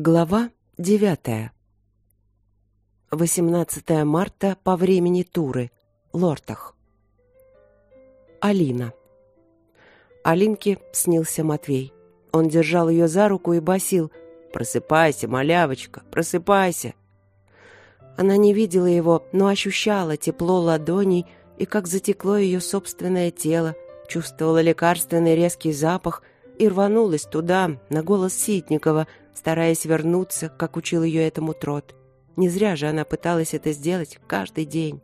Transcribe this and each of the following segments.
Глава девятая. 18 марта по времени Туры. Лортах. Алина. Алинке снился Матвей. Он держал ее за руку и басил «Просыпайся, малявочка, просыпайся!» Она не видела его, но ощущала тепло ладоней и как затекло ее собственное тело, чувствовала лекарственный резкий запах и рванулась туда, на голос Ситникова – стараясь вернуться, как учил ее этому Трот. Не зря же она пыталась это сделать каждый день.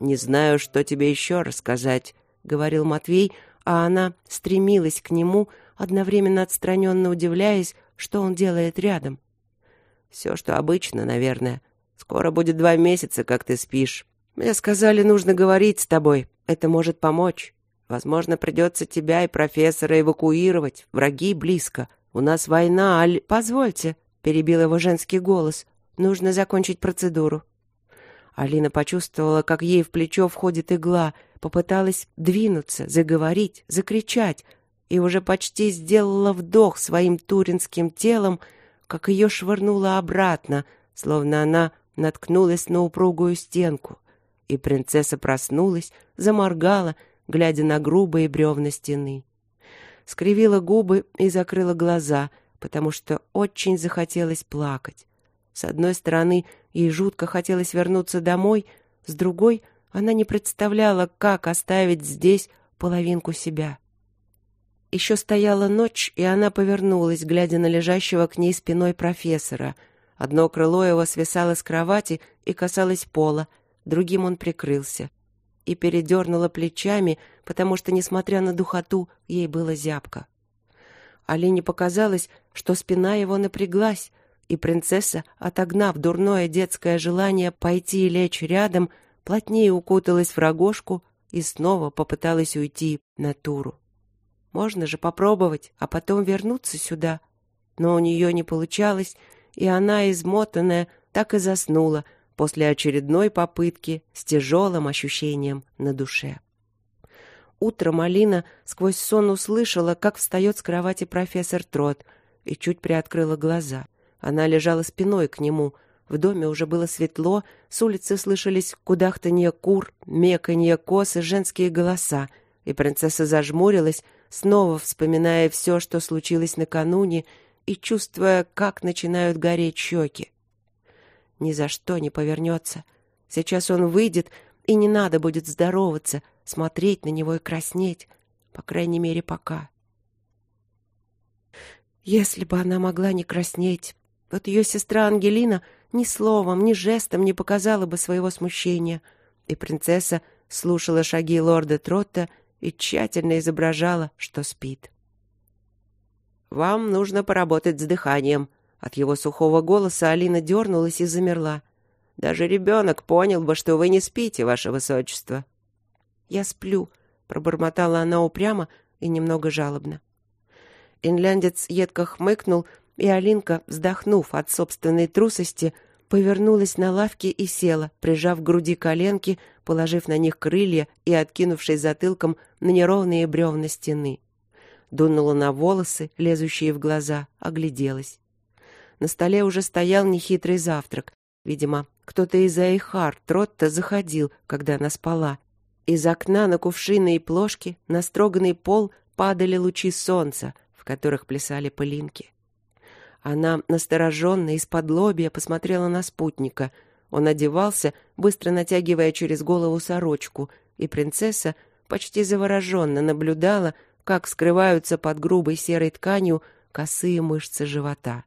«Не знаю, что тебе еще рассказать», — говорил Матвей, а она стремилась к нему, одновременно отстраненно удивляясь, что он делает рядом. «Все, что обычно, наверное. Скоро будет два месяца, как ты спишь. Мне сказали, нужно говорить с тобой. Это может помочь. Возможно, придется тебя и профессора эвакуировать. Враги близко. «У нас война, Аль...» «Позвольте», — перебил его женский голос. «Нужно закончить процедуру». Алина почувствовала, как ей в плечо входит игла, попыталась двинуться, заговорить, закричать, и уже почти сделала вдох своим туринским телом, как ее швырнуло обратно, словно она наткнулась на упругую стенку. И принцесса проснулась, заморгала, глядя на грубые бревна стены скривила губы и закрыла глаза, потому что очень захотелось плакать. С одной стороны, ей жутко хотелось вернуться домой, с другой она не представляла, как оставить здесь половинку себя. Еще стояла ночь, и она повернулась, глядя на лежащего к ней спиной профессора. Одно крыло его свисало с кровати и касалось пола, другим он прикрылся и передернула плечами, потому что, несмотря на духоту, ей было зябко. Алине показалось, что спина его напряглась, и принцесса, отогнав дурное детское желание пойти и лечь рядом, плотнее укуталась в рогожку и снова попыталась уйти на туру. Можно же попробовать, а потом вернуться сюда. Но у нее не получалось, и она, измотанная, так и заснула — после очередной попытки с тяжелым ощущением на душе. Утром Алина сквозь сон услышала, как встает с кровати профессор Трот, и чуть приоткрыла глаза. Она лежала спиной к нему. В доме уже было светло, с улицы слышались кудахтанье кур, меканье кос и женские голоса, и принцесса зажмурилась, снова вспоминая все, что случилось накануне, и чувствуя, как начинают гореть щеки ни за что не повернется. Сейчас он выйдет, и не надо будет здороваться, смотреть на него и краснеть, по крайней мере, пока. Если бы она могла не краснеть, вот ее сестра Ангелина ни словом, ни жестом не показала бы своего смущения, и принцесса слушала шаги лорда Тротта и тщательно изображала, что спит. «Вам нужно поработать с дыханием», от его сухого голоса Алина дернулась и замерла. «Даже ребенок понял бы, что вы не спите, ваше высочество». «Я сплю», — пробормотала она упрямо и немного жалобно. Инляндец едко хмыкнул, и Алинка, вздохнув от собственной трусости, повернулась на лавке и села, прижав к груди коленки, положив на них крылья и откинувшись затылком на неровные бревна стены. Дунула на волосы, лезущие в глаза, огляделась. На столе уже стоял нехитрый завтрак. Видимо, кто-то из Айхар Тротта заходил, когда она спала. Из окна на кувшины и плошки на строганный пол падали лучи солнца, в которых плясали пылинки. Она настороженно из-под лобья посмотрела на спутника. Он одевался, быстро натягивая через голову сорочку, и принцесса почти завороженно наблюдала, как скрываются под грубой серой тканью косые мышцы живота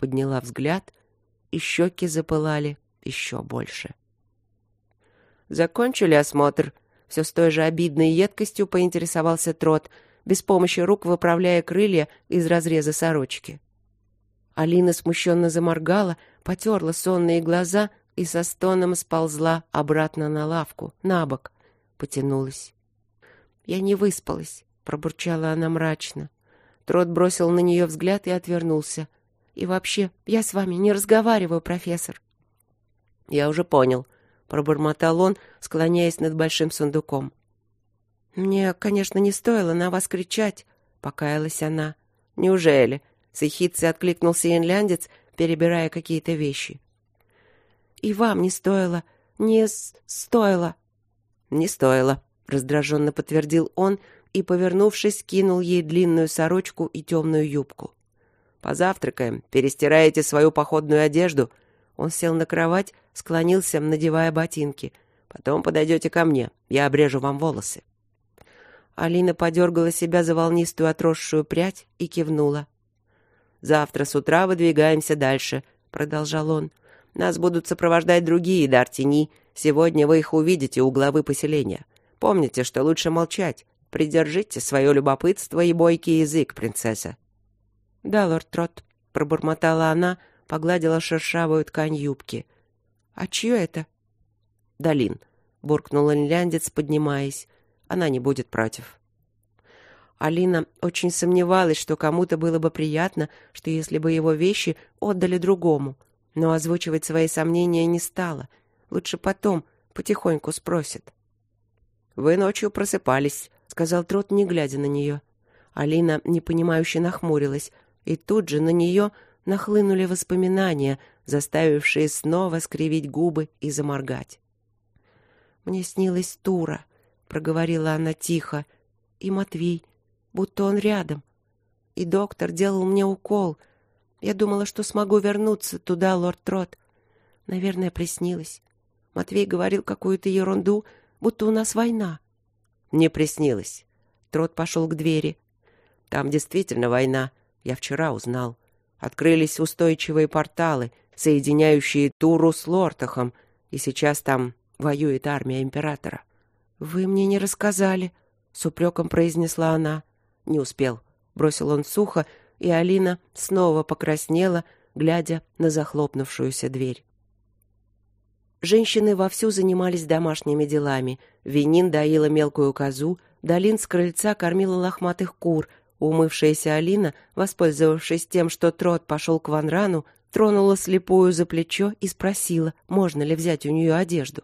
подняла взгляд, и щеки запылали еще больше. «Закончили осмотр?» Все с той же обидной едкостью поинтересовался Трот, без помощи рук выправляя крылья из разреза сорочки. Алина смущенно заморгала, потерла сонные глаза и со стоном сползла обратно на лавку, на бок, потянулась. «Я не выспалась», — пробурчала она мрачно. Трот бросил на нее взгляд и отвернулся — и вообще, я с вами не разговариваю, профессор. Я уже понял, пробормотал он, склоняясь над большим сундуком. Мне, конечно, не стоило на вас кричать, покаялась она. Неужели? с ехидцей откликнулся инляндец, перебирая какие-то вещи. «И вам не стоило, не стоило». «Не стоило», — раздраженно подтвердил он и, повернувшись, кинул ей длинную сорочку и темную юбку. «Позавтракаем, перестираете свою походную одежду». Он сел на кровать, склонился, надевая ботинки. «Потом подойдете ко мне, я обрежу вам волосы». Алина подергала себя за волнистую отросшую прядь и кивнула. Завтра с утра выдвигаемся дальше, продолжал он. Нас будут сопровождать другие Дартини. Сегодня вы их увидите у главы поселения. Помните, что лучше молчать. Придержите свое любопытство и бойкий язык, принцесса. Да, лорд Трот, пробормотала она, погладила шершавую ткань юбки. А чье это? Долин, буркнул инляндец, поднимаясь. Она не будет против. Алина очень сомневалась, что кому-то было бы приятно, что если бы его вещи отдали другому, но озвучивать свои сомнения не стала. Лучше потом, потихоньку спросит. «Вы ночью просыпались», — сказал Трот, не глядя на нее. Алина непонимающе нахмурилась, и тут же на нее нахлынули воспоминания, заставившие снова скривить губы и заморгать. «Мне снилась Тура», — проговорила она тихо, — «и Матвей, будто он рядом. И доктор делал мне укол. Я думала, что смогу вернуться туда, лорд Трот. Наверное, приснилось. Матвей говорил какую-то ерунду, будто у нас война. Не приснилось. Трот пошел к двери. Там действительно война. Я вчера узнал. Открылись устойчивые порталы, соединяющие Туру с Лортахом, и сейчас там воюет армия императора. Вы мне не рассказали, с упреком произнесла она. Не успел, бросил он сухо, и Алина снова покраснела, глядя на захлопнувшуюся дверь. Женщины вовсю занимались домашними делами. Винин доила мелкую козу, Долин с крыльца кормила лохматых кур. Умывшаяся Алина, воспользовавшись тем, что Трот пошел к Ванрану, тронула слепую за плечо и спросила, можно ли взять у нее одежду.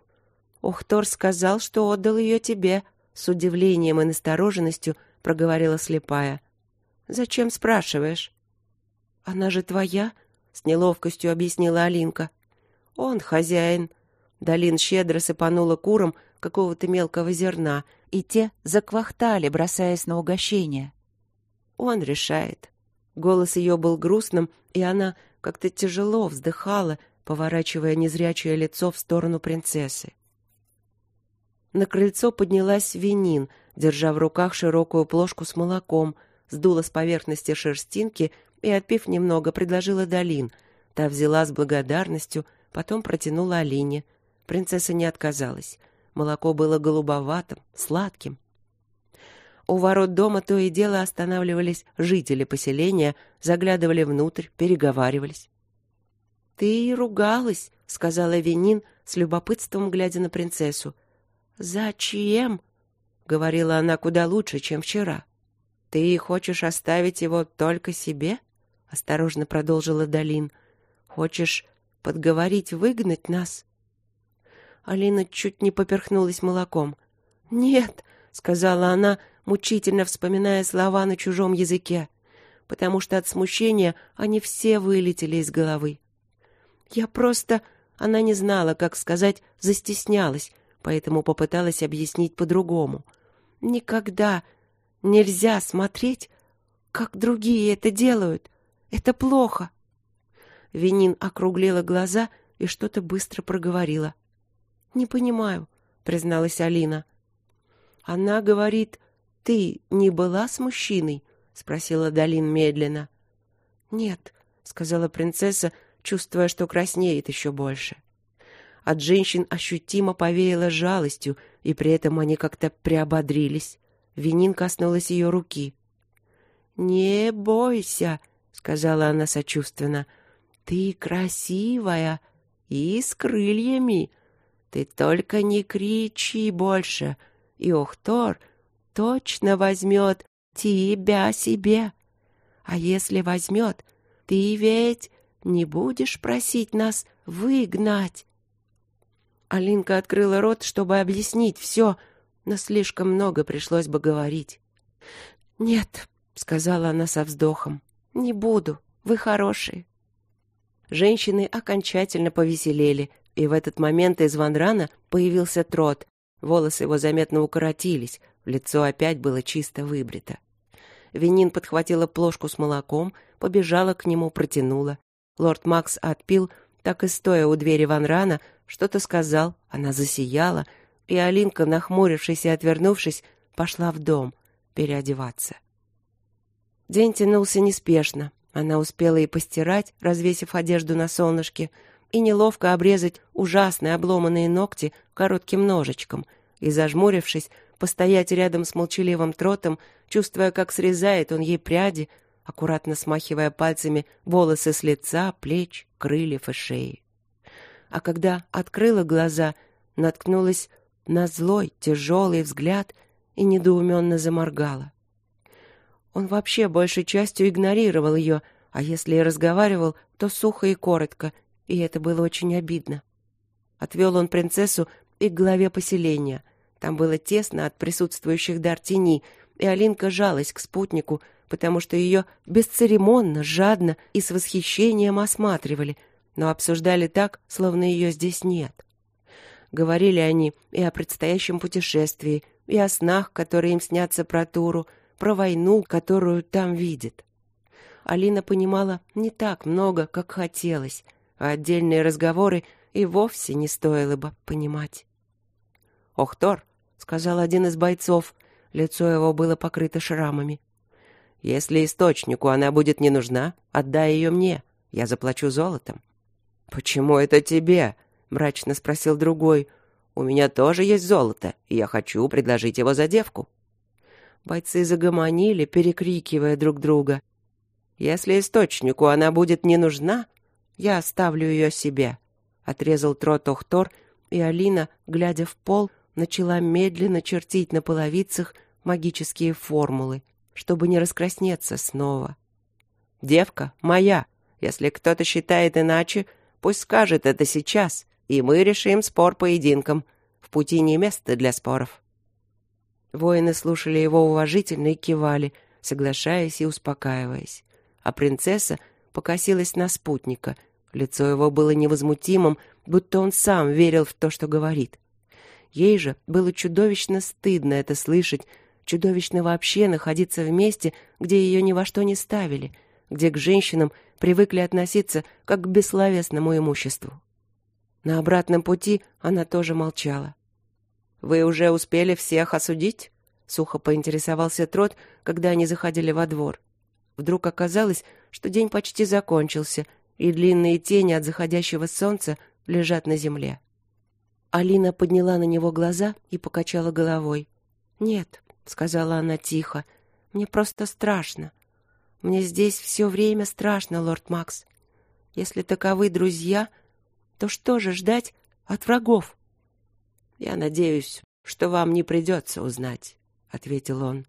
Охтор сказал, что отдал ее тебе. С удивлением и настороженностью проговорила слепая. Зачем спрашиваешь? Она же твоя, с неловкостью объяснила Алинка. Он хозяин. Далин щедро сыпанула курам какого-то мелкого зерна, и те заквахтали, бросаясь на угощение. Он решает. Голос ее был грустным, и она как-то тяжело вздыхала, поворачивая незрячее лицо в сторону принцессы. На крыльцо поднялась Винин, держа в руках широкую плошку с молоком, сдула с поверхности шерстинки и, отпив немного, предложила Долин. Та взяла с благодарностью, потом протянула Алине. Принцесса не отказалась. Молоко было голубоватым, сладким. У ворот дома то и дело останавливались жители поселения, заглядывали внутрь, переговаривались. «Ты ругалась», — сказала Винин, с любопытством глядя на принцессу. «Зачем?» — говорила она куда лучше, чем вчера. «Ты хочешь оставить его только себе?» — осторожно продолжила Долин. «Хочешь подговорить выгнать нас?» Алина чуть не поперхнулась молоком. «Нет», — сказала она, мучительно вспоминая слова на чужом языке, потому что от смущения они все вылетели из головы. «Я просто...» Она не знала, как сказать, застеснялась, поэтому попыталась объяснить по-другому. Никогда нельзя смотреть, как другие это делают. Это плохо. Винин округлила глаза и что-то быстро проговорила. Не понимаю, призналась Алина. Она говорит: "Ты не была с мужчиной?" спросила Далин медленно. "Нет", сказала принцесса, чувствуя, что краснеет еще больше. От женщин ощутимо повеяло жалостью, и при этом они как-то приободрились. Винин коснулась ее руки. «Не бойся», — сказала она сочувственно. «Ты красивая и с крыльями. Ты только не кричи больше, и Охтор точно возьмет тебя себе. А если возьмет, ты ведь не будешь просить нас выгнать. Алинка открыла рот, чтобы объяснить все, но слишком много пришлось бы говорить. «Нет», — сказала она со вздохом, — «Не буду. Вы хорошие». Женщины окончательно повеселели, и в этот момент из ванрана появился трот. Волосы его заметно укоротились, лицо опять было чисто выбрито. Винин подхватила плошку с молоком, побежала к нему, протянула. Лорд Макс отпил, так и стоя у двери ванрана, что-то сказал, она засияла, и Алинка, нахмурившись и отвернувшись, пошла в дом переодеваться. День тянулся неспешно. Она успела и постирать, развесив одежду на солнышке, и неловко обрезать ужасные обломанные ногти коротким ножичком, и, зажмурившись, постоять рядом с молчаливым тротом, чувствуя, как срезает он ей пряди, аккуратно смахивая пальцами волосы с лица, плеч, крыльев и шеи. А когда открыла глаза, наткнулась на злой, тяжелый взгляд и недоуменно заморгала. Он вообще большей частью игнорировал ее, а если и разговаривал, то сухо и коротко, и это было очень обидно. Отвел он принцессу и к главе поселения. Там было тесно от присутствующих дар тени, и Алинка жалась к спутнику, потому что ее бесцеремонно, жадно и с восхищением осматривали, но обсуждали так, словно ее здесь нет. Говорили они и о предстоящем путешествии, и о снах, которые им снятся про Туру, про войну, которую там видит. Алина понимала не так много, как хотелось, а отдельные разговоры и вовсе не стоило бы понимать. «Ох, Тор!» — сказал один из бойцов. Лицо его было покрыто шрамами. «Если источнику она будет не нужна, отдай ее мне. Я заплачу золотом». «Почему это тебе?» — мрачно спросил другой. «У меня тоже есть золото, и я хочу предложить его за девку». Бойцы загомонили, перекрикивая друг друга. «Если источнику она будет не нужна, я оставлю ее себе», — отрезал Трот Охтор, и Алина, глядя в пол, начала медленно чертить на половицах магические формулы, чтобы не раскраснеться снова. «Девка моя. Если кто-то считает иначе, пусть скажет это сейчас, и мы решим спор поединком. В пути не место для споров». Воины слушали его уважительно и кивали, соглашаясь и успокаиваясь. А принцесса покосилась на спутника. Лицо его было невозмутимым, будто он сам верил в то, что говорит. Ей же было чудовищно стыдно это слышать, чудовищно вообще находиться в месте, где ее ни во что не ставили, где к женщинам привыкли относиться как к бессловесному имуществу. На обратном пути она тоже молчала. «Вы уже успели всех осудить?» — сухо поинтересовался Трот, когда они заходили во двор. Вдруг оказалось, что день почти закончился, и длинные тени от заходящего солнца лежат на земле. Алина подняла на него глаза и покачала головой. «Нет», — сказала она тихо, — «мне просто страшно. Мне здесь все время страшно, лорд Макс. Если таковы друзья, то что же ждать от врагов?» «Я надеюсь, что вам не придется узнать», — ответил он.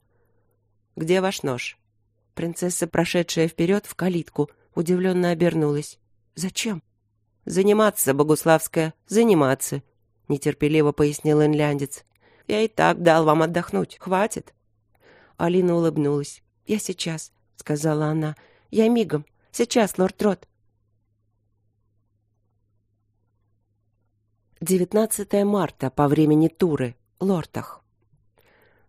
«Где ваш нож?» Принцесса, прошедшая вперед в калитку, удивленно обернулась. «Зачем?» «Заниматься, Богуславская, заниматься», — нетерпеливо пояснил инляндец. «Я и так дал вам отдохнуть. Хватит». Алина улыбнулась. «Я сейчас», — сказала она. «Я мигом. Сейчас, лорд Трот». 19 марта по времени Туры, Лортах.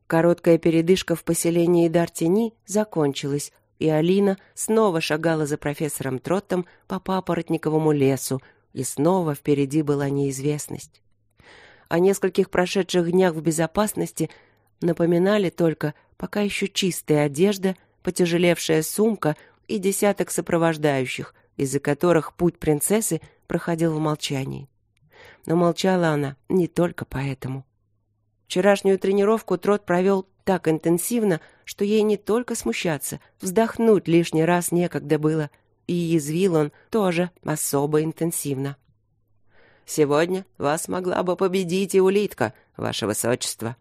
Короткая передышка в поселении Дартини закончилась, и Алина снова шагала за профессором Троттом по папоротниковому лесу, и снова впереди была неизвестность. О нескольких прошедших днях в безопасности напоминали только пока еще чистая одежда, потяжелевшая сумка и десяток сопровождающих, из-за которых путь принцессы проходил в молчании но молчала она не только поэтому. Вчерашнюю тренировку Трот провел так интенсивно, что ей не только смущаться, вздохнуть лишний раз некогда было, и язвил он тоже особо интенсивно. «Сегодня вас могла бы победить и улитка, ваше высочество.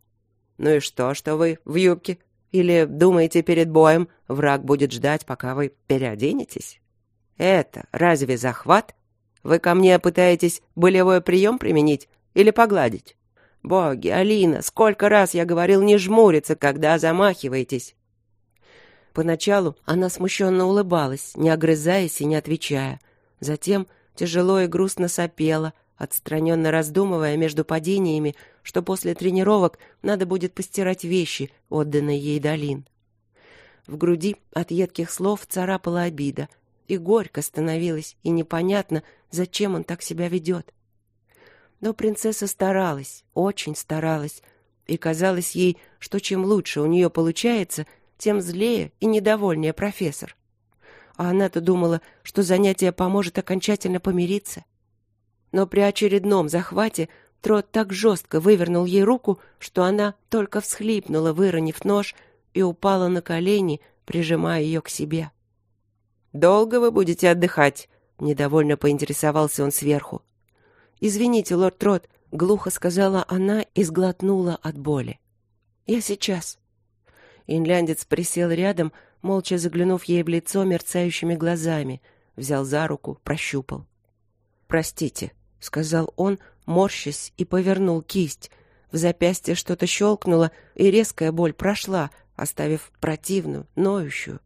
Ну и что, что вы в юбке? Или думаете, перед боем враг будет ждать, пока вы переоденетесь? Это разве захват вы ко мне пытаетесь болевой прием применить или погладить? Боги, Алина, сколько раз я говорил не жмуриться, когда замахиваетесь. Поначалу она смущенно улыбалась, не огрызаясь и не отвечая. Затем тяжело и грустно сопела, отстраненно раздумывая между падениями, что после тренировок надо будет постирать вещи, отданные ей Долин. В груди от едких слов царапала обида, и горько становилось, и непонятно, зачем он так себя ведет. Но принцесса старалась, очень старалась, и казалось ей, что чем лучше у нее получается, тем злее и недовольнее профессор. А она-то думала, что занятие поможет окончательно помириться. Но при очередном захвате Трот так жестко вывернул ей руку, что она только всхлипнула, выронив нож, и упала на колени, прижимая ее к себе. «Долго вы будете отдыхать?» — недовольно поинтересовался он сверху. «Извините, лорд Трот», — глухо сказала она и сглотнула от боли. «Я сейчас». Инляндец присел рядом, молча заглянув ей в лицо мерцающими глазами, взял за руку, прощупал. «Простите», — сказал он, морщась, и повернул кисть. В запястье что-то щелкнуло, и резкая боль прошла, оставив противную, ноющую.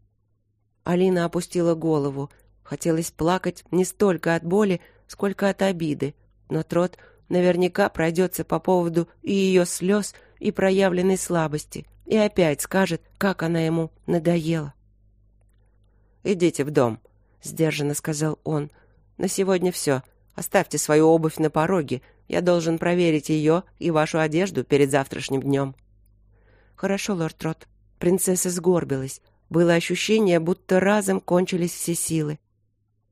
Алина опустила голову. Хотелось плакать не столько от боли, сколько от обиды, но Трот наверняка пройдется по поводу и ее слез, и проявленной слабости и опять скажет, как она ему надоела. «Идите в дом», — сдержанно сказал он. «На сегодня все. Оставьте свою обувь на пороге. Я должен проверить ее и вашу одежду перед завтрашним днем». «Хорошо, лорд Трот». Принцесса сгорбилась. Было ощущение, будто разом кончились все силы.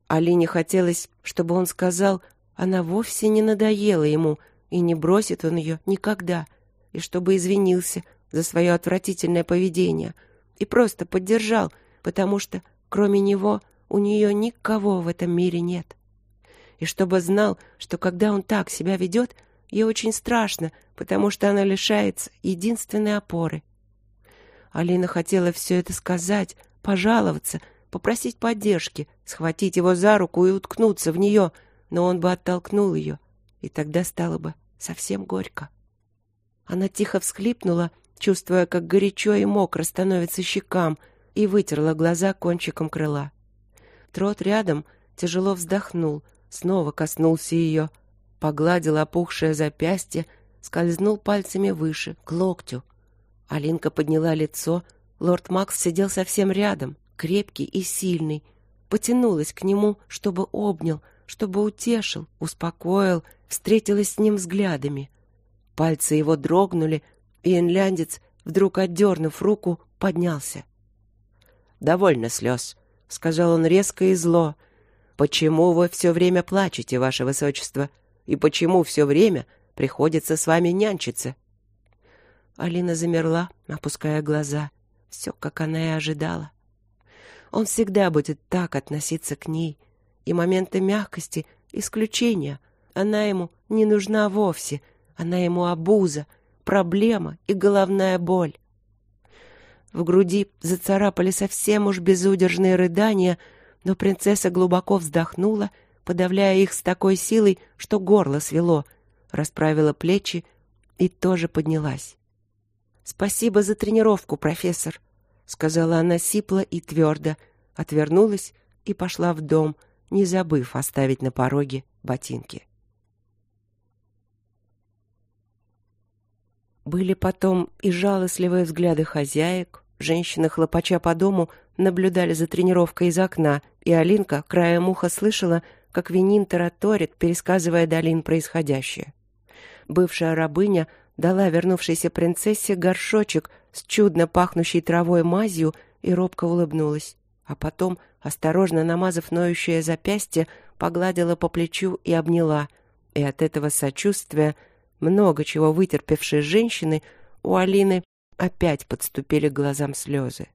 Алине хотелось, чтобы он сказал, она вовсе не надоела ему, и не бросит он ее никогда, и чтобы извинился, за свое отвратительное поведение и просто поддержал, потому что кроме него у нее никого в этом мире нет. И чтобы знал, что когда он так себя ведет, ей очень страшно, потому что она лишается единственной опоры. Алина хотела все это сказать, пожаловаться, попросить поддержки, схватить его за руку и уткнуться в нее, но он бы оттолкнул ее, и тогда стало бы совсем горько. Она тихо всхлипнула чувствуя, как горячо и мокро становится щекам, и вытерла глаза кончиком крыла. Трот рядом тяжело вздохнул, снова коснулся ее, погладил опухшее запястье, скользнул пальцами выше, к локтю. Алинка подняла лицо, лорд Макс сидел совсем рядом, крепкий и сильный, потянулась к нему, чтобы обнял, чтобы утешил, успокоил, встретилась с ним взглядами. Пальцы его дрогнули, и инляндец, вдруг отдернув руку, поднялся. «Довольно слез», — сказал он резко и зло. «Почему вы все время плачете, ваше высочество? И почему все время приходится с вами нянчиться?» Алина замерла, опуская глаза. Все, как она и ожидала. Он всегда будет так относиться к ней. И моменты мягкости — исключения. Она ему не нужна вовсе. Она ему обуза — проблема и головная боль. В груди зацарапали совсем уж безудержные рыдания, но принцесса глубоко вздохнула, подавляя их с такой силой, что горло свело, расправила плечи и тоже поднялась. «Спасибо за тренировку, профессор», — сказала она сипло и твердо, отвернулась и пошла в дом, не забыв оставить на пороге ботинки. Были потом и жалостливые взгляды хозяек. Женщины, хлопача по дому, наблюдали за тренировкой из окна, и Алинка краем уха слышала, как Винин тараторит, пересказывая Долин происходящее. Бывшая рабыня дала вернувшейся принцессе горшочек с чудно пахнущей травой мазью и робко улыбнулась. А потом, осторожно намазав ноющее запястье, погладила по плечу и обняла. И от этого сочувствия много чего вытерпевшие женщины, у Алины опять подступили к глазам слезы.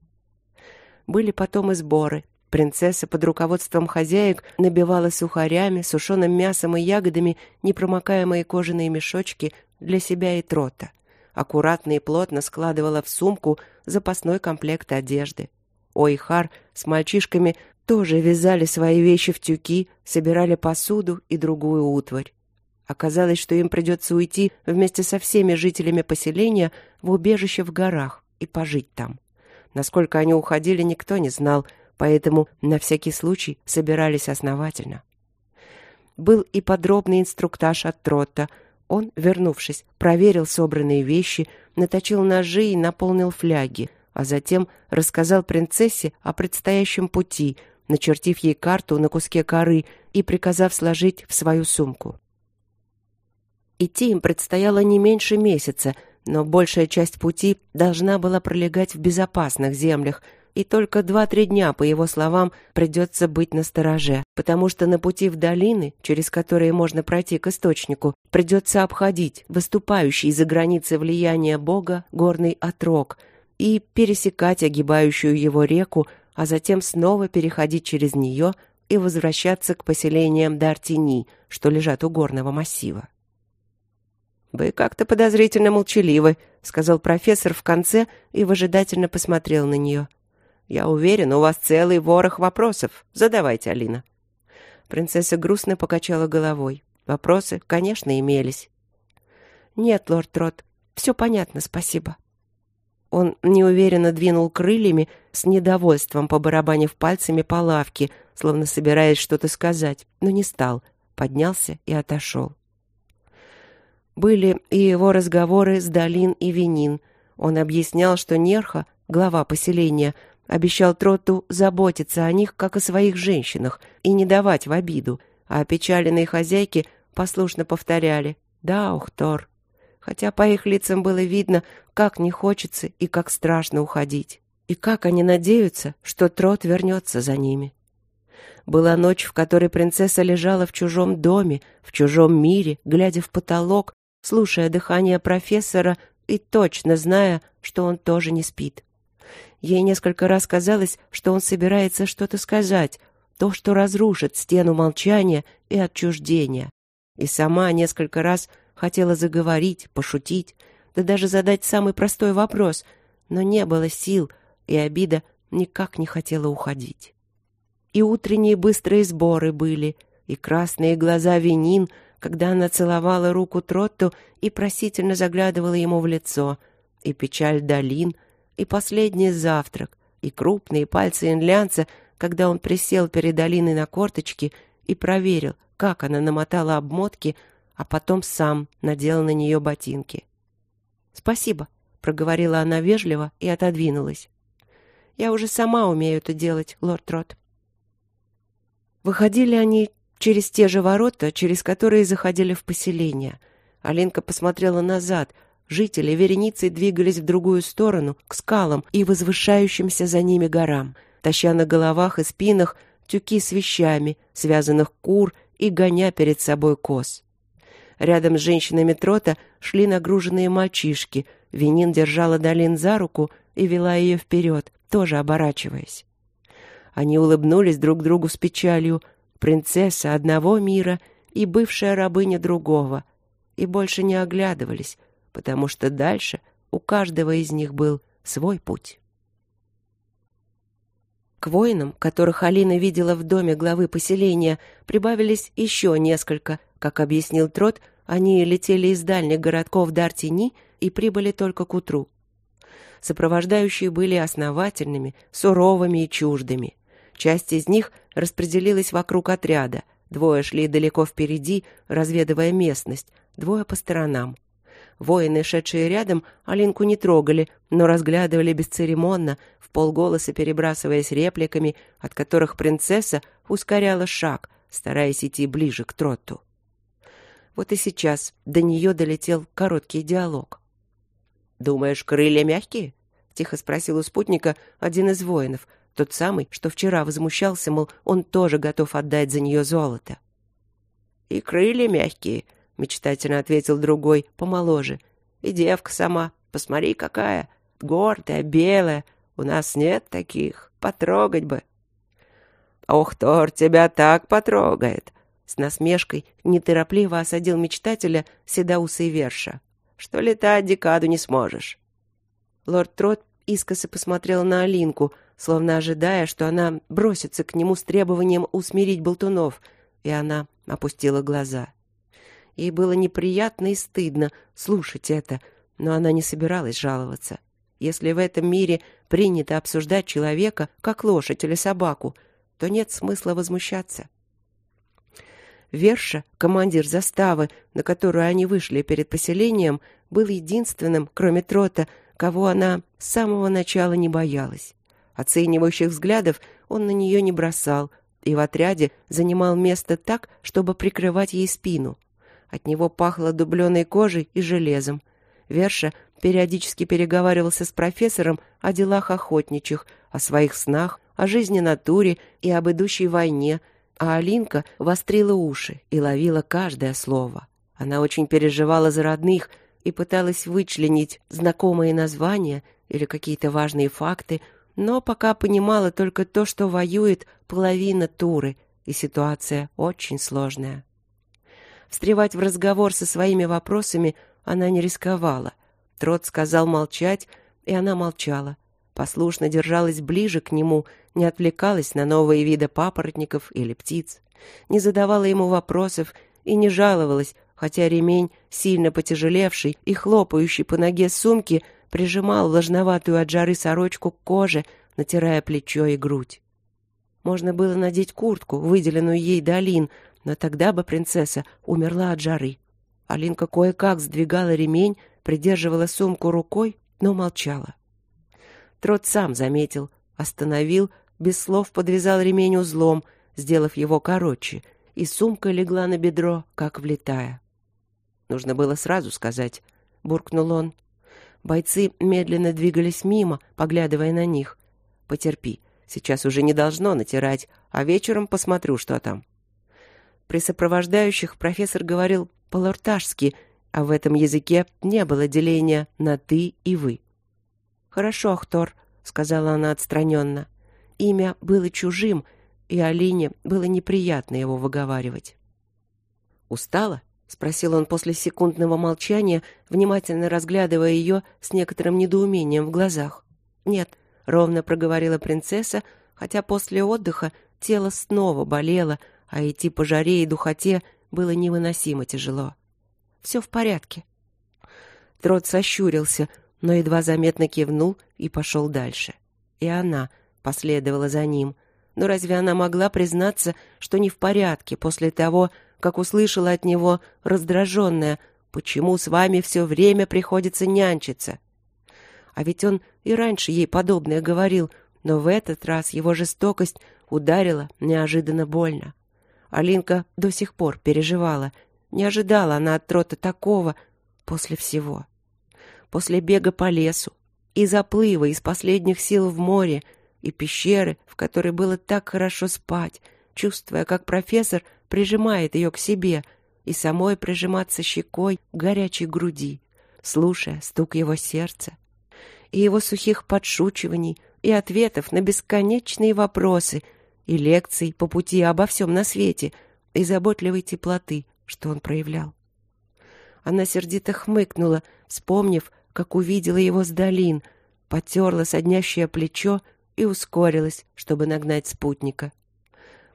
Были потом и сборы. Принцесса под руководством хозяек набивала сухарями, сушеным мясом и ягодами непромокаемые кожаные мешочки для себя и трота. Аккуратно и плотно складывала в сумку запасной комплект одежды. Ойхар с мальчишками тоже вязали свои вещи в тюки, собирали посуду и другую утварь. Оказалось, что им придется уйти вместе со всеми жителями поселения в убежище в горах и пожить там. Насколько они уходили, никто не знал, поэтому на всякий случай собирались основательно. Был и подробный инструктаж от Тротта. Он, вернувшись, проверил собранные вещи, наточил ножи и наполнил фляги, а затем рассказал принцессе о предстоящем пути, начертив ей карту на куске коры и приказав сложить в свою сумку. Идти им предстояло не меньше месяца, но большая часть пути должна была пролегать в безопасных землях, и только два-три дня, по его словам, придется быть на стороже, потому что на пути в долины, через которые можно пройти к источнику, придется обходить выступающий за границы влияния Бога горный отрог и пересекать огибающую его реку, а затем снова переходить через нее и возвращаться к поселениям Дартини, что лежат у горного массива. «Вы как-то подозрительно молчаливы», — сказал профессор в конце и выжидательно посмотрел на нее. «Я уверен, у вас целый ворох вопросов. Задавайте, Алина». Принцесса грустно покачала головой. Вопросы, конечно, имелись. «Нет, лорд Трот, все понятно, спасибо». Он неуверенно двинул крыльями, с недовольством побарабанив пальцами по лавке, словно собираясь что-то сказать, но не стал, поднялся и отошел. Были и его разговоры с Долин и Винин. Он объяснял, что Нерха, глава поселения, обещал Троту заботиться о них, как о своих женщинах, и не давать в обиду, а опечаленные хозяйки послушно повторяли «Да, Ухтор», хотя по их лицам было видно, как не хочется и как страшно уходить, и как они надеются, что Трот вернется за ними. Была ночь, в которой принцесса лежала в чужом доме, в чужом мире, глядя в потолок слушая дыхание профессора и точно зная, что он тоже не спит. Ей несколько раз казалось, что он собирается что-то сказать, то, что разрушит стену молчания и отчуждения. И сама несколько раз хотела заговорить, пошутить, да даже задать самый простой вопрос, но не было сил, и обида никак не хотела уходить. И утренние быстрые сборы были, и красные глаза Винин — когда она целовала руку Тротту и просительно заглядывала ему в лицо, и печаль долин, и последний завтрак, и крупные пальцы инлянца, когда он присел перед долиной на корточки и проверил, как она намотала обмотки, а потом сам надел на нее ботинки. «Спасибо», — проговорила она вежливо и отодвинулась. «Я уже сама умею это делать, лорд Трот». Выходили они через те же ворота, через которые заходили в поселение. Алинка посмотрела назад. Жители вереницей двигались в другую сторону, к скалам и возвышающимся за ними горам, таща на головах и спинах тюки с вещами, связанных кур и гоня перед собой коз. Рядом с женщинами трота шли нагруженные мальчишки. Винин держала Долин за руку и вела ее вперед, тоже оборачиваясь. Они улыбнулись друг другу с печалью, принцесса одного мира и бывшая рабыня другого, и больше не оглядывались, потому что дальше у каждого из них был свой путь. К воинам, которых Алина видела в доме главы поселения, прибавились еще несколько. Как объяснил Трот, они летели из дальних городков Дартини и прибыли только к утру. Сопровождающие были основательными, суровыми и чуждыми. Часть из них распределилась вокруг отряда. Двое шли далеко впереди, разведывая местность, двое по сторонам. Воины, шедшие рядом, Алинку не трогали, но разглядывали бесцеремонно, в полголоса перебрасываясь репликами, от которых принцесса ускоряла шаг, стараясь идти ближе к Тротту. Вот и сейчас до нее долетел короткий диалог. «Думаешь, крылья мягкие?» — тихо спросил у спутника один из воинов, тот самый, что вчера возмущался, мол, он тоже готов отдать за нее золото. «И крылья мягкие», — мечтательно ответил другой, помоложе. «И девка сама, посмотри, какая, гордая, белая. У нас нет таких, потрогать бы». «Ох, Тор тебя так потрогает!» С насмешкой неторопливо осадил мечтателя седоусый верша. «Что летать декаду не сможешь». Лорд Трот искоса посмотрел на Алинку — словно ожидая, что она бросится к нему с требованием усмирить болтунов, и она опустила глаза. Ей было неприятно и стыдно слушать это, но она не собиралась жаловаться. Если в этом мире принято обсуждать человека, как лошадь или собаку, то нет смысла возмущаться. Верша, командир заставы, на которую они вышли перед поселением, был единственным, кроме Трота, кого она с самого начала не боялась. Оценивающих взглядов он на нее не бросал и в отряде занимал место так, чтобы прикрывать ей спину. От него пахло дубленой кожей и железом. Верша периодически переговаривался с профессором о делах охотничьих, о своих снах, о жизни на туре и об идущей войне, а Алинка вострила уши и ловила каждое слово. Она очень переживала за родных и пыталась вычленить знакомые названия или какие-то важные факты, но пока понимала только то, что воюет половина туры, и ситуация очень сложная. Встревать в разговор со своими вопросами она не рисковала. Трот сказал молчать, и она молчала. Послушно держалась ближе к нему, не отвлекалась на новые виды папоротников или птиц, не задавала ему вопросов и не жаловалась, хотя ремень, сильно потяжелевший и хлопающий по ноге сумки, прижимал влажноватую от жары сорочку к коже, натирая плечо и грудь. Можно было надеть куртку, выделенную ей долин, но тогда бы принцесса умерла от жары. Алинка кое-как сдвигала ремень, придерживала сумку рукой, но молчала. Трот сам заметил, остановил, без слов подвязал ремень узлом, сделав его короче, и сумка легла на бедро, как влетая. Нужно было сразу сказать, буркнул он. Бойцы медленно двигались мимо, поглядывая на них. Потерпи, сейчас уже не должно натирать, а вечером посмотрю, что там. При сопровождающих профессор говорил по-лорташски, а в этом языке не было деления на «ты» и «вы». «Хорошо, Ахтор», — сказала она отстраненно. Имя было чужим, и Алине было неприятно его выговаривать. «Устала?» — спросил он после секундного молчания, внимательно разглядывая ее с некоторым недоумением в глазах. «Нет», — ровно проговорила принцесса, хотя после отдыха тело снова болело, а идти по жаре и духоте было невыносимо тяжело. «Все в порядке». Трот сощурился, но едва заметно кивнул и пошел дальше. И она последовала за ним. Но разве она могла признаться, что не в порядке после того, как услышала от него раздраженное «Почему с вами все время приходится нянчиться?» А ведь он и раньше ей подобное говорил, но в этот раз его жестокость ударила неожиданно больно. Алинка до сих пор переживала. Не ожидала она от Трота такого после всего. После бега по лесу и заплыва из последних сил в море и пещеры, в которой было так хорошо спать, чувствуя, как профессор прижимает ее к себе, и самой прижиматься щекой к горячей груди, слушая стук его сердца, и его сухих подшучиваний, и ответов на бесконечные вопросы — и лекций по пути обо всем на свете, и заботливой теплоты, что он проявлял. Она сердито хмыкнула, вспомнив, как увидела его с долин, потерла соднящее плечо и ускорилась, чтобы нагнать спутника.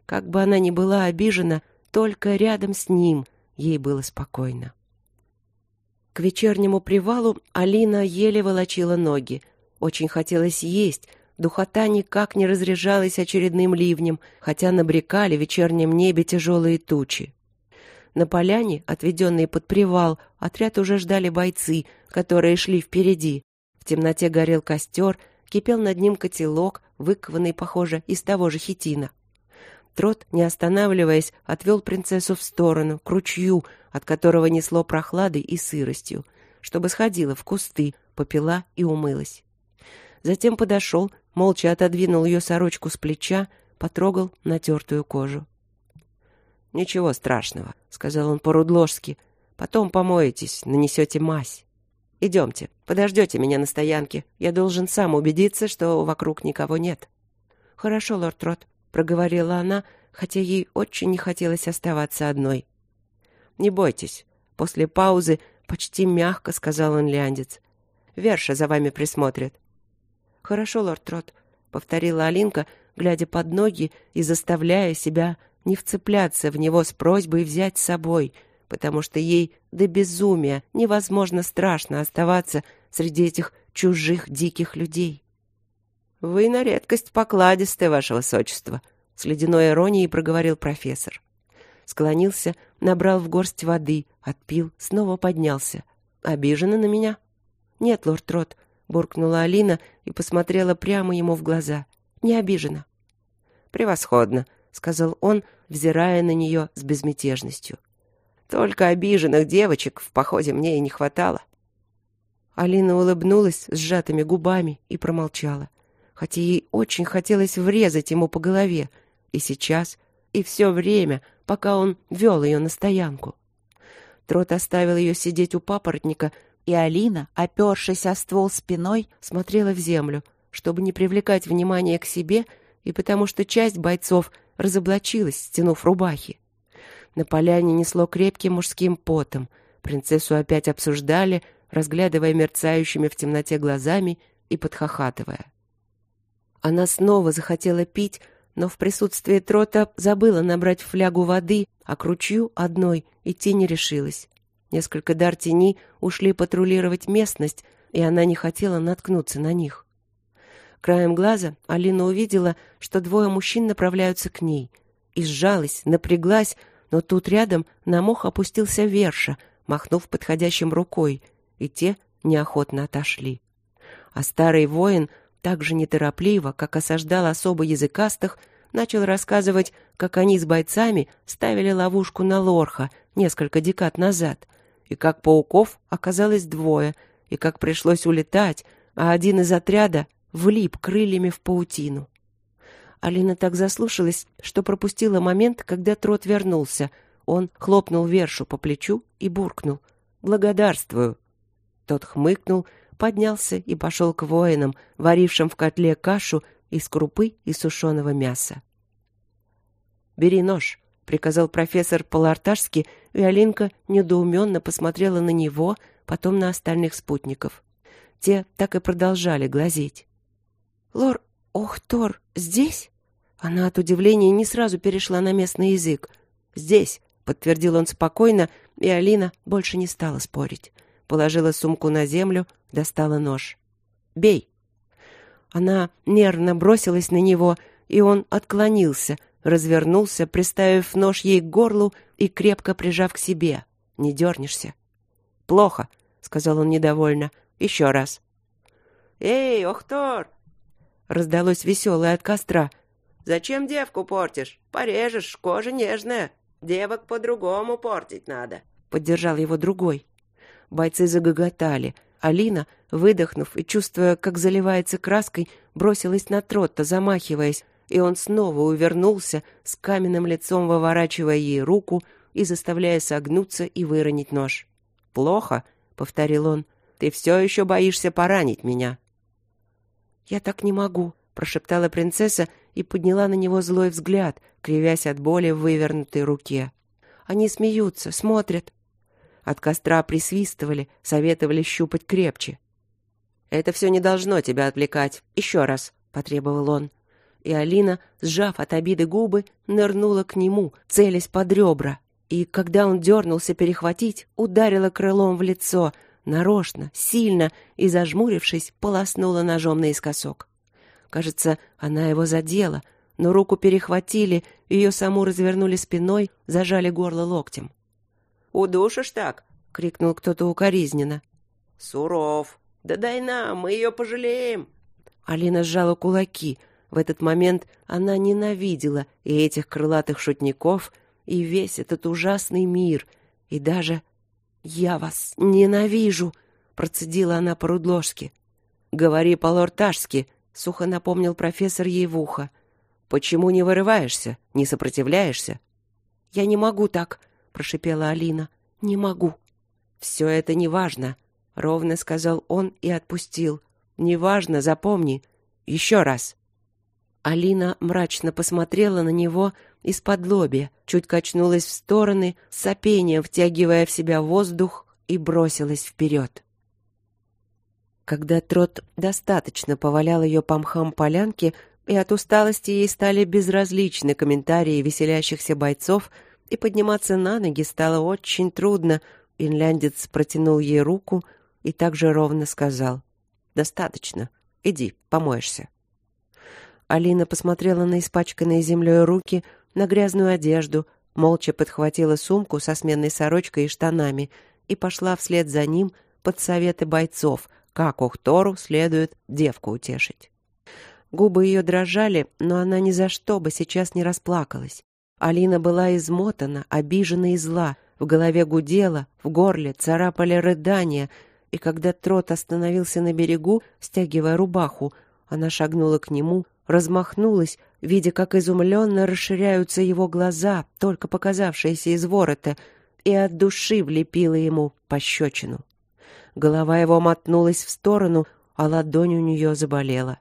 Как бы она ни была обижена, только рядом с ним ей было спокойно. К вечернему привалу Алина еле волочила ноги. Очень хотелось есть, Духота никак не разряжалась очередным ливнем, хотя набрекали в вечернем небе тяжелые тучи. На поляне, отведенной под привал, отряд уже ждали бойцы, которые шли впереди. В темноте горел костер, кипел над ним котелок, выкованный, похоже, из того же хитина. Трот, не останавливаясь, отвел принцессу в сторону, к ручью, от которого несло прохладой и сыростью, чтобы сходила в кусты, попила и умылась. Затем подошел, молча отодвинул ее сорочку с плеча, потрогал натертую кожу. «Ничего страшного», — сказал он по-рудложски. «Потом помоетесь, нанесете мазь. Идемте, подождете меня на стоянке. Я должен сам убедиться, что вокруг никого нет». «Хорошо, лорд Рот», — проговорила она, хотя ей очень не хотелось оставаться одной. «Не бойтесь». После паузы почти мягко сказал он Леандец. «Верша за вами присмотрит. «Хорошо, лорд Трот», — повторила Алинка, глядя под ноги и заставляя себя не вцепляться в него с просьбой взять с собой, потому что ей до безумия невозможно страшно оставаться среди этих чужих диких людей. «Вы на редкость покладисты, ваше высочество», — с ледяной иронией проговорил профессор. Склонился, набрал в горсть воды, отпил, снова поднялся. «Обижены на меня?» «Нет, лорд Трот», — буркнула Алина и посмотрела прямо ему в глаза. «Не обижена». «Превосходно», — сказал он, взирая на нее с безмятежностью. «Только обиженных девочек в походе мне и не хватало». Алина улыбнулась сжатыми губами и промолчала, хотя ей очень хотелось врезать ему по голове, и сейчас, и все время, пока он вел ее на стоянку. Трот оставил ее сидеть у папоротника, и Алина, опершись о ствол спиной, смотрела в землю, чтобы не привлекать внимания к себе и потому что часть бойцов разоблачилась, стянув рубахи. На поляне несло крепким мужским потом. Принцессу опять обсуждали, разглядывая мерцающими в темноте глазами и подхахатывая. Она снова захотела пить, но в присутствии Трота забыла набрать флягу воды, а к ручью одной идти не решилась. Несколько дар тени ушли патрулировать местность, и она не хотела наткнуться на них. Краем глаза Алина увидела, что двое мужчин направляются к ней. И сжалась, напряглась, но тут рядом на мох опустился Верша, махнув подходящим рукой, и те неохотно отошли. А старый воин так же неторопливо, как осаждал особо языкастых, начал рассказывать, как они с бойцами ставили ловушку на Лорха несколько декад назад, и как пауков оказалось двое, и как пришлось улетать, а один из отряда влип крыльями в паутину. Алина так заслушалась, что пропустила момент, когда Трот вернулся. Он хлопнул Вершу по плечу и буркнул. «Благодарствую». Тот хмыкнул поднялся и пошел к воинам, варившим в котле кашу из крупы и сушеного мяса. «Бери нож», — приказал профессор Поларташский, и Алинка недоуменно посмотрела на него, потом на остальных спутников. Те так и продолжали глазеть. «Лор... Ох, Тор, здесь?» Она от удивления не сразу перешла на местный язык. «Здесь», — подтвердил он спокойно, и Алина больше не стала спорить положила сумку на землю, достала нож. «Бей!» Она нервно бросилась на него, и он отклонился, развернулся, приставив нож ей к горлу и крепко прижав к себе. «Не дернешься». «Плохо», — сказал он недовольно. «Еще раз». «Эй, Охтор!» Раздалось веселое от костра. «Зачем девку портишь? Порежешь, кожа нежная. Девок по-другому портить надо», — поддержал его другой. Бойцы загоготали. Алина, выдохнув и чувствуя, как заливается краской, бросилась на Тротта, замахиваясь, и он снова увернулся, с каменным лицом выворачивая ей руку и заставляя согнуться и выронить нож. «Плохо», — повторил он, — «ты все еще боишься поранить меня». «Я так не могу», — прошептала принцесса и подняла на него злой взгляд, кривясь от боли в вывернутой руке. «Они смеются, смотрят. От костра присвистывали, советовали щупать крепче. «Это все не должно тебя отвлекать. Еще раз», — потребовал он. И Алина, сжав от обиды губы, нырнула к нему, целясь под ребра. И когда он дернулся перехватить, ударила крылом в лицо, нарочно, сильно, и, зажмурившись, полоснула ножом наискосок. Кажется, она его задела, но руку перехватили, ее саму развернули спиной, зажали горло локтем. Удушишь так?» — крикнул кто-то укоризненно. «Суров! Да дай нам, мы ее пожалеем!» Алина сжала кулаки. В этот момент она ненавидела и этих крылатых шутников, и весь этот ужасный мир, и даже «Я вас ненавижу!» — процедила она по-рудложски. «Говори по-лорташски», — сухо напомнил профессор ей в ухо. «Почему не вырываешься, не сопротивляешься?» «Я не могу так», — прошипела Алина. «Не могу». «Все это неважно», — ровно сказал он и отпустил. «Неважно, запомни. Еще раз». Алина мрачно посмотрела на него из-под лобья, чуть качнулась в стороны, с сопением втягивая в себя воздух и бросилась вперед. Когда Трот достаточно повалял ее по мхам полянки, и от усталости ей стали безразличны комментарии веселящихся бойцов, и подниматься на ноги стало очень трудно. Инляндец протянул ей руку и также ровно сказал Достаточно. Иди, помоешься». Алина посмотрела на испачканные землей руки, на грязную одежду, молча подхватила сумку со сменной сорочкой и штанами и пошла вслед за ним под советы бойцов, как Ухтору следует девку утешить. Губы ее дрожали, но она ни за что бы сейчас не расплакалась. Алина была измотана, обижена и зла, в голове гудела, в горле царапали рыдания, и когда Трот остановился на берегу, стягивая рубаху, она шагнула к нему, размахнулась, видя, как изумленно расширяются его глаза, только показавшиеся из ворота, и от души влепила ему пощечину. Голова его мотнулась в сторону, а ладонь у нее заболела.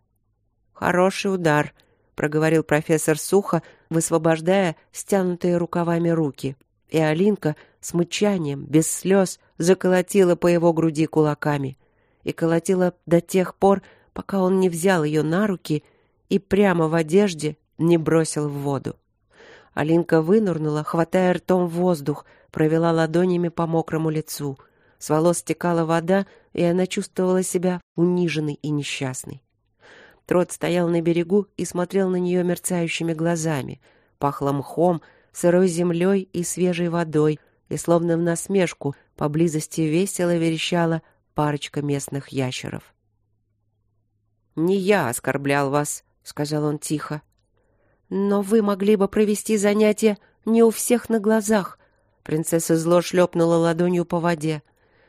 «Хороший удар», — проговорил профессор сухо, высвобождая стянутые рукавами руки. И Алинка с мычанием, без слез, заколотила по его груди кулаками. И колотила до тех пор, пока он не взял ее на руки и прямо в одежде не бросил в воду. Алинка вынырнула, хватая ртом воздух, провела ладонями по мокрому лицу. С волос стекала вода, и она чувствовала себя униженной и несчастной. Трот стоял на берегу и смотрел на нее мерцающими глазами. Пахло мхом, сырой землей и свежей водой, и словно в насмешку поблизости весело верещала парочка местных ящеров. «Не я оскорблял вас», — сказал он тихо. «Но вы могли бы провести занятия не у всех на глазах», — принцесса зло шлепнула ладонью по воде.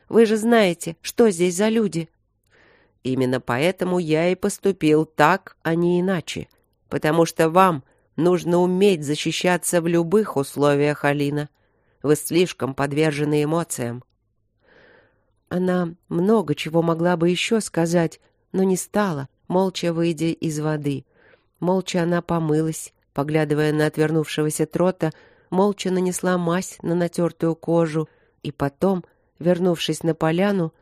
«Вы же знаете, что здесь за люди». «Именно поэтому я и поступил так, а не иначе, потому что вам нужно уметь защищаться в любых условиях, Алина. Вы слишком подвержены эмоциям». Она много чего могла бы еще сказать, но не стала, молча выйдя из воды. Молча она помылась, поглядывая на отвернувшегося трота, молча нанесла мазь на натертую кожу и потом, вернувшись на поляну,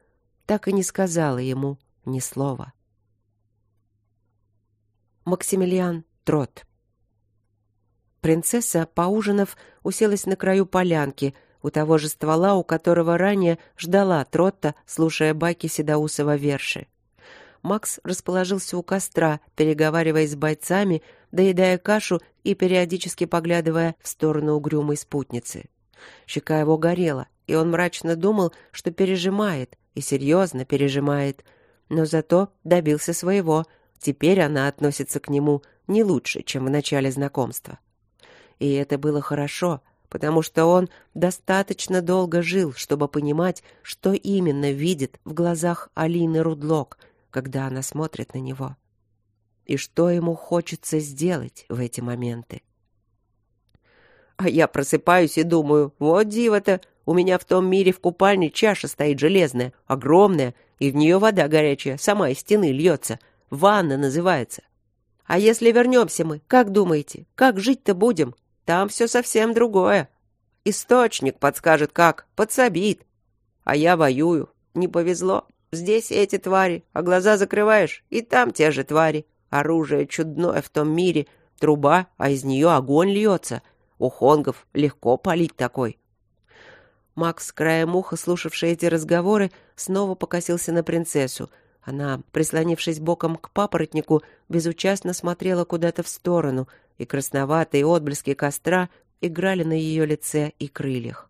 так и не сказала ему ни слова. Максимилиан Трот Принцесса, поужинав, уселась на краю полянки, у того же ствола, у которого ранее ждала Тротта, слушая байки Седоусова верши. Макс расположился у костра, переговариваясь с бойцами, доедая кашу и периодически поглядывая в сторону угрюмой спутницы. Щека его горела, и он мрачно думал, что пережимает, и серьезно пережимает. Но зато добился своего. Теперь она относится к нему не лучше, чем в начале знакомства. И это было хорошо, потому что он достаточно долго жил, чтобы понимать, что именно видит в глазах Алины Рудлок — когда она смотрит на него. И что ему хочется сделать в эти моменты. А я просыпаюсь и думаю, вот диво-то, у меня в том мире в купальне чаша стоит железная, огромная, и в нее вода горячая, сама из стены льется. Ванна называется. А если вернемся мы, как думаете, как жить-то будем? Там все совсем другое. Источник подскажет как, подсобит. А я воюю. Не повезло. Здесь эти твари, а глаза закрываешь, и там те же твари. Оружие чудное в том мире, труба, а из нее огонь льется. У хонгов легко палить такой. Макс, краем уха, слушавший эти разговоры, снова покосился на принцессу. Она, прислонившись боком к папоротнику, безучастно смотрела куда-то в сторону, и красноватые отблески костра играли на ее лице и крыльях.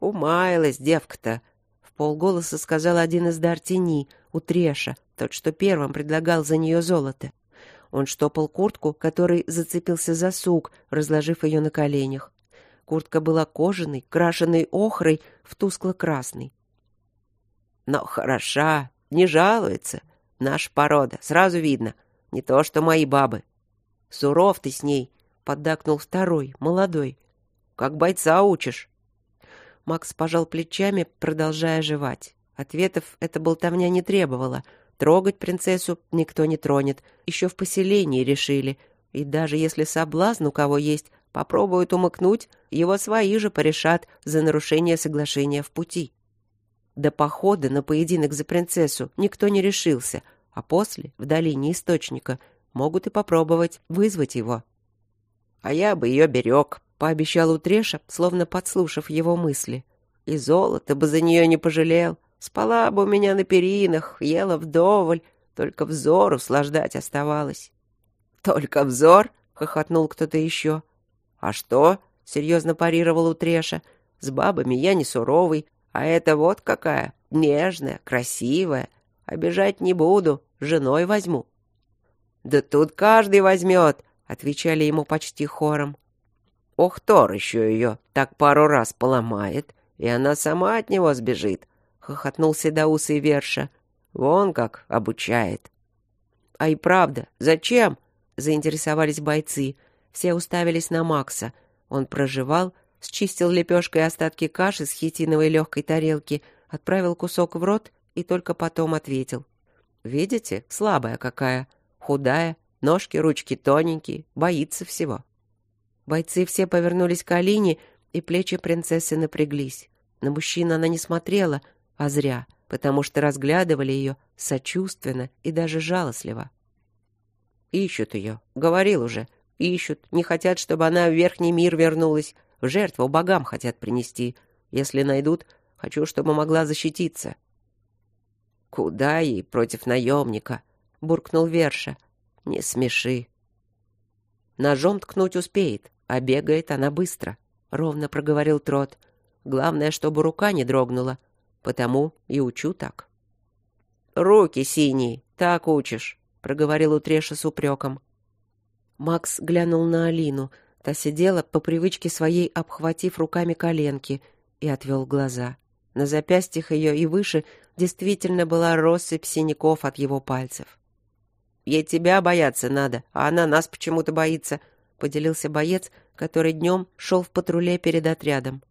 «Умаялась девка-то!» Полголоса сказал один из Д'Артини, у Треша, тот, что первым предлагал за нее золото. Он штопал куртку, которой зацепился за сук, разложив ее на коленях. Куртка была кожаной, крашеной охрой в тускло-красный. Но хороша, не жалуется. Наша порода, сразу видно. Не то, что мои бабы. Суров ты с ней, поддакнул второй, молодой. Как бойца учишь. Макс пожал плечами, продолжая жевать. Ответов эта болтовня не требовала. Трогать принцессу никто не тронет. Еще в поселении решили. И даже если соблазн у кого есть, попробуют умыкнуть, его свои же порешат за нарушение соглашения в пути. До похода на поединок за принцессу никто не решился, а после, в долине источника, могут и попробовать вызвать его. А я бы ее берег, пообещал Утреша, словно подслушав его мысли. И золото бы за нее не пожалел. Спала бы у меня на перинах, ела вдоволь, только взор услаждать оставалось. «Только взор?» — хохотнул кто-то еще. «А что?» — серьезно парировал Утреша. «С бабами я не суровый, а это вот какая, нежная, красивая. Обижать не буду, женой возьму». «Да тут каждый возьмет», — отвечали ему почти хором. «Ох, Тор еще ее так пару раз поломает, и она сама от него сбежит», — хохотнул седоусый Верша. «Вон как обучает». «А и правда, зачем?» — заинтересовались бойцы. Все уставились на Макса. Он проживал, счистил лепешкой остатки каши с хитиновой легкой тарелки, отправил кусок в рот и только потом ответил. «Видите, слабая какая. Худая, ножки, ручки тоненькие, боится всего. Бойцы все повернулись к Алине, и плечи принцессы напряглись. На мужчин она не смотрела, а зря, потому что разглядывали ее сочувственно и даже жалостливо. Ищут ее, говорил уже. Ищут, не хотят, чтобы она в верхний мир вернулась. В жертву богам хотят принести. Если найдут, хочу, чтобы могла защититься. Куда ей против наемника? — буркнул Верша. «Не смеши». «Ножом ткнуть успеет, а бегает она быстро», — ровно проговорил Трот. «Главное, чтобы рука не дрогнула, потому и учу так». «Руки синие, так учишь», — проговорил Утреша с упреком. Макс глянул на Алину. Та сидела, по привычке своей обхватив руками коленки, и отвел глаза. На запястьях ее и выше действительно была россыпь синяков от его пальцев. Ей тебя бояться надо, а она нас почему-то боится», — поделился боец, который днем шел в патруле перед отрядом.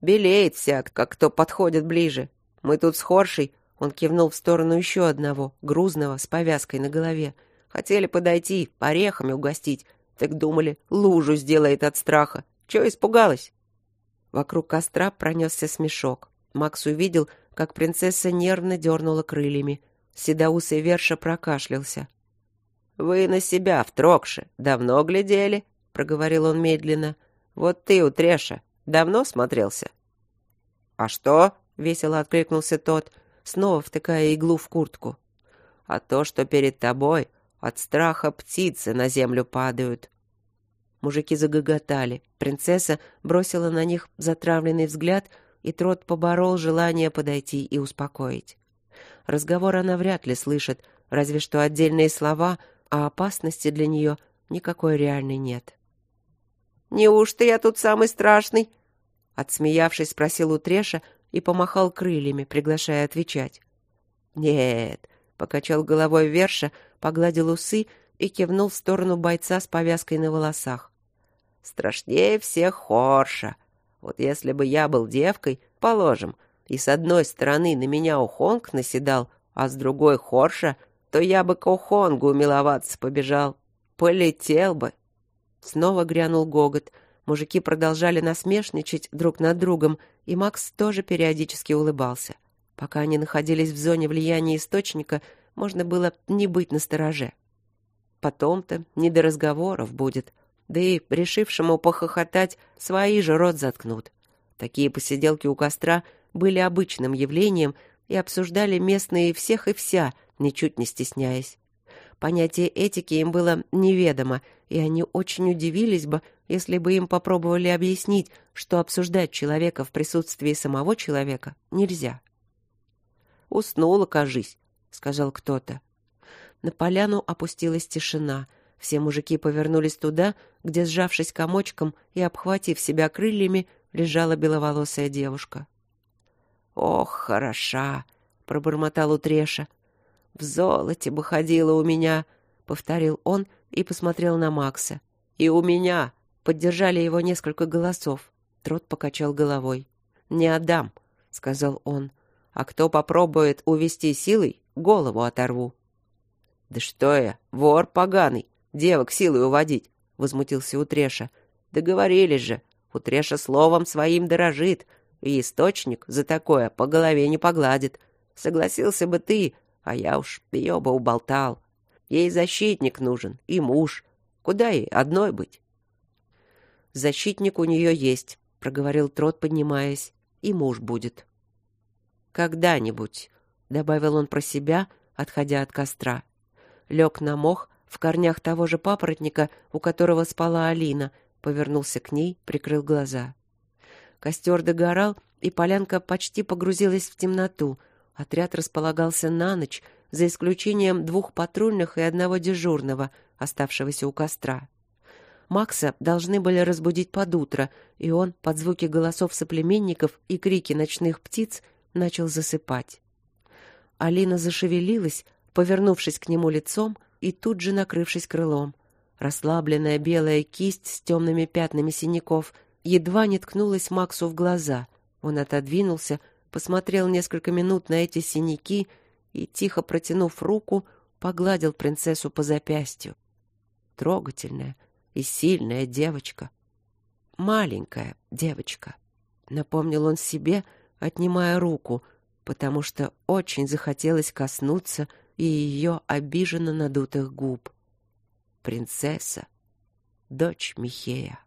«Белеет всяк, как кто подходит ближе. Мы тут с Хоршей...» Он кивнул в сторону еще одного, грузного, с повязкой на голове. «Хотели подойти, орехами угостить. Так думали, лужу сделает от страха. Чего испугалась?» Вокруг костра пронесся смешок. Макс увидел, как принцесса нервно дернула крыльями. Седоусый Верша прокашлялся. «Вы на себя, в Трокше, давно глядели?» — проговорил он медленно. «Вот ты, Утреша, давно смотрелся?» «А что?» — весело откликнулся тот, снова втыкая иглу в куртку. «А то, что перед тобой от страха птицы на землю падают». Мужики загоготали. Принцесса бросила на них затравленный взгляд, и Трот поборол желание подойти и успокоить. Разговор она вряд ли слышит, разве что отдельные слова — а опасности для нее никакой реальной нет. «Неужто я тут самый страшный?» Отсмеявшись, спросил у Треша и помахал крыльями, приглашая отвечать. «Нет», — покачал головой Верша, погладил усы и кивнул в сторону бойца с повязкой на волосах. «Страшнее всех Хорша. Вот если бы я был девкой, положим, и с одной стороны на меня Ухонг наседал, а с другой Хорша — то я бы к Охонгу миловаться побежал. Полетел бы. Снова грянул гогот. Мужики продолжали насмешничать друг над другом, и Макс тоже периодически улыбался. Пока они находились в зоне влияния источника, можно было не быть настороже. Потом-то не до разговоров будет, да и решившему похохотать свои же рот заткнут. Такие посиделки у костра были обычным явлением и обсуждали местные всех и вся — ничуть не стесняясь. Понятие этики им было неведомо, и они очень удивились бы, если бы им попробовали объяснить, что обсуждать человека в присутствии самого человека нельзя. «Уснула, кажись», — сказал кто-то. На поляну опустилась тишина. Все мужики повернулись туда, где, сжавшись комочком и обхватив себя крыльями, лежала беловолосая девушка. «Ох, хороша!» — пробормотал Утреша. «В золоте бы ходила у меня», — повторил он и посмотрел на Макса. «И у меня!» — поддержали его несколько голосов. Трот покачал головой. «Не отдам», — сказал он. «А кто попробует увести силой, голову оторву». «Да что я, вор поганый, девок силой уводить», — возмутился Утреша. «Договорились же, Утреша словом своим дорожит, и источник за такое по голове не погладит. Согласился бы ты, а я уж ее бы уболтал. Ей защитник нужен и муж. Куда ей одной быть? Защитник у нее есть, проговорил Трот, поднимаясь. И муж будет. Когда-нибудь, добавил он про себя, отходя от костра. Лег на мох в корнях того же папоротника, у которого спала Алина, повернулся к ней, прикрыл глаза. Костер догорал, и полянка почти погрузилась в темноту. Отряд располагался на ночь, за исключением двух патрульных и одного дежурного, оставшегося у костра. Макса должны были разбудить под утро, и он, под звуки голосов соплеменников и крики ночных птиц, начал засыпать. Алина зашевелилась, повернувшись к нему лицом и тут же накрывшись крылом. Расслабленная белая кисть с темными пятнами синяков едва не ткнулась Максу в глаза. Он отодвинулся, посмотрел несколько минут на эти синяки и, тихо протянув руку, погладил принцессу по запястью. Трогательная и сильная девочка. Маленькая девочка. Напомнил он себе, отнимая руку, потому что очень захотелось коснуться и ее обиженно надутых губ. Принцесса, дочь Михея.